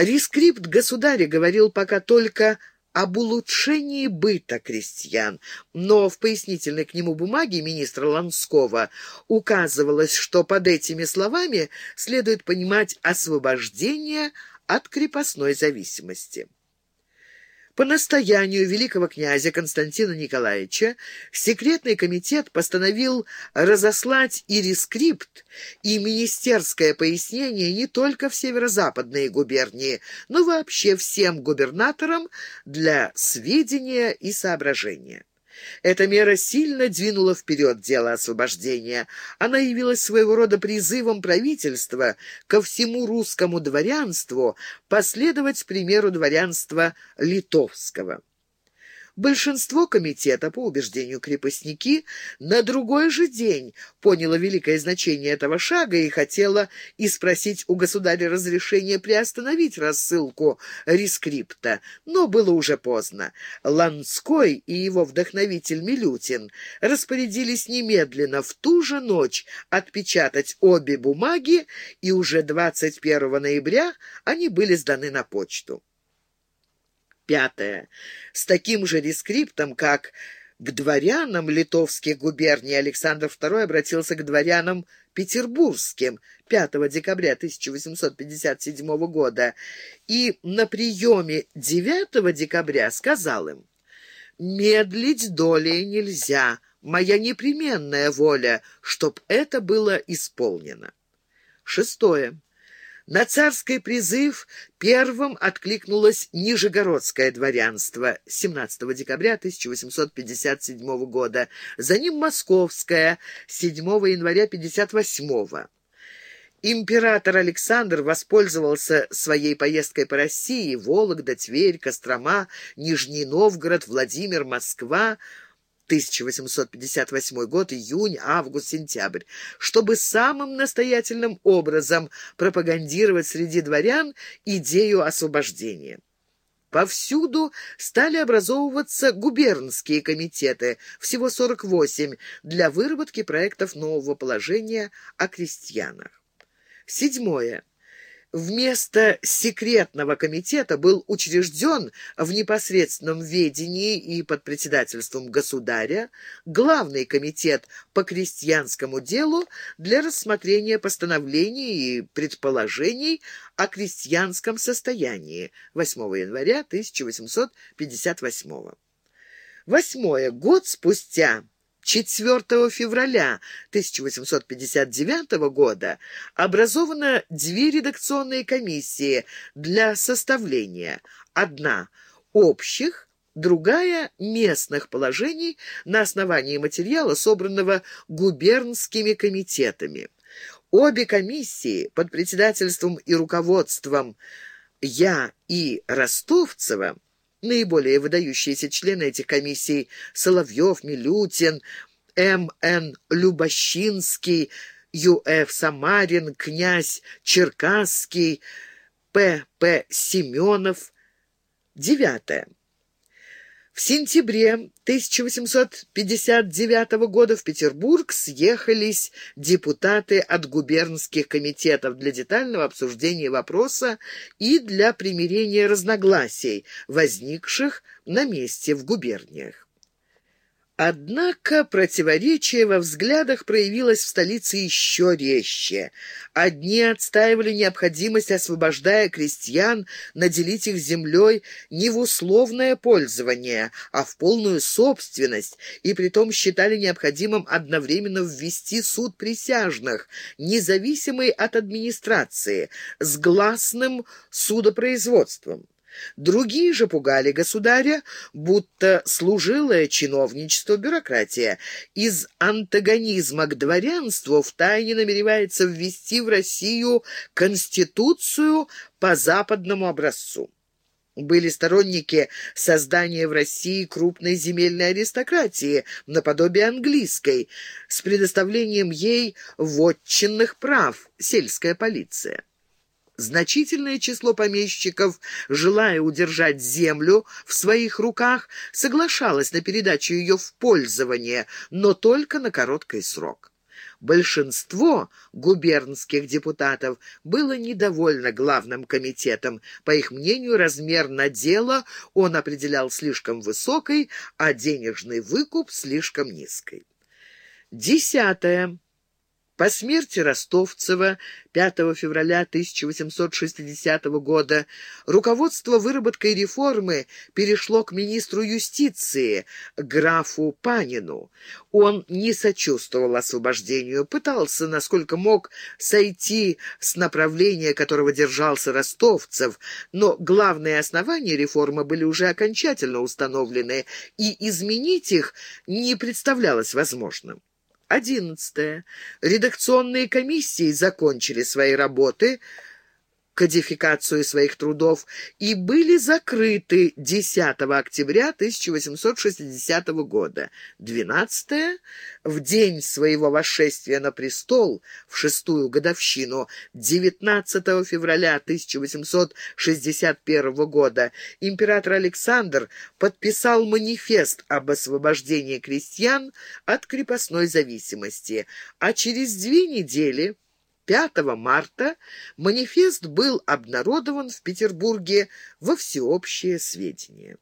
Рескрипт государя говорил пока только об улучшении быта крестьян, но в пояснительной к нему бумаге министра Ланского указывалось, что под этими словами следует понимать освобождение от крепостной зависимости. По настоянию великого князя Константина Николаевича секретный комитет постановил разослать и рескрипт, и министерское пояснение не только в северо-западные губернии, но вообще всем губернаторам для сведения и соображения. Эта мера сильно двинула вперед дело освобождения. Она явилась своего рода призывом правительства ко всему русскому дворянству последовать примеру дворянства литовского. Большинство комитета, по убеждению крепостники, на другой же день поняло великое значение этого шага и хотело и спросить у государя разрешения приостановить рассылку рескрипта. Но было уже поздно. Ланской и его вдохновитель Милютин распорядились немедленно в ту же ночь отпечатать обе бумаги, и уже 21 ноября они были сданы на почту. Пятое. С таким же рескриптом, как к дворянам литовских губерний Александр II обратился к дворянам петербургским 5 декабря 1857 года и на приеме 9 декабря сказал им «Медлить долей нельзя, моя непременная воля, чтоб это было исполнено». Шестое. На царский призыв первым откликнулось Нижегородское дворянство 17 декабря 1857 года, за ним Московское 7 января 58 Император Александр воспользовался своей поездкой по России, Вологда, Тверь, Кострома, Нижний Новгород, Владимир, Москва, 1858 год, июнь, август, сентябрь, чтобы самым настоятельным образом пропагандировать среди дворян идею освобождения. Повсюду стали образовываться губернские комитеты, всего 48, для выработки проектов нового положения о крестьянах. Седьмое. Вместо секретного комитета был учрежден в непосредственном ведении и под председательством государя главный комитет по крестьянскому делу для рассмотрения постановлений и предположений о крестьянском состоянии 8 января 1858 Восьмое. Год спустя 4 февраля 1859 года образовано две редакционные комиссии для составления. Одна – общих, другая – местных положений на основании материала, собранного губернскими комитетами. Обе комиссии под председательством и руководством Я и Ростовцева – Наиболее выдающиеся члены этих комиссий – Соловьев, Милютин, М.Н. Любощинский, Ю.Ф. Самарин, князь Черкасский, П.П. Семенов. Девятое. В сентябре 1859 года в Петербург съехались депутаты от губернских комитетов для детального обсуждения вопроса и для примирения разногласий, возникших на месте в губерниях. Однако противоречие во взглядах проявилось в столице еще резче. Одни отстаивали необходимость, освобождая крестьян, наделить их землей не в условное пользование, а в полную собственность, и притом считали необходимым одновременно ввести суд присяжных, независимый от администрации, с гласным судопроизводством. Другие же пугали государя, будто служилое чиновничество бюрократия из антагонизма к дворянству втайне намеревается ввести в Россию конституцию по западному образцу. Были сторонники создания в России крупной земельной аристократии, наподобие английской, с предоставлением ей вотчинных прав, сельская полиция. Значительное число помещиков, желая удержать землю в своих руках, соглашалось на передачу ее в пользование, но только на короткий срок. большинство губернских депутатов было недовольно главным комитетом. По их мнению, размер надела он определял слишком высокой, а денежный выкуп слишком низкой. Десятое. По смерти Ростовцева 5 февраля 1860 года руководство выработкой реформы перешло к министру юстиции, графу Панину. Он не сочувствовал освобождению, пытался, насколько мог, сойти с направления, которого держался Ростовцев, но главные основания реформы были уже окончательно установлены, и изменить их не представлялось возможным. Одиннадцатое. Редакционные комиссии закончили свои работы – кодификацию своих трудов и были закрыты 10 октября 1860 года. 12 в день своего восшествия на престол в шестую годовщину 19 февраля 1861 года император Александр подписал манифест об освобождении крестьян от крепостной зависимости, а через две недели 5 марта манифест был обнародован в Петербурге во всеобщее сведение.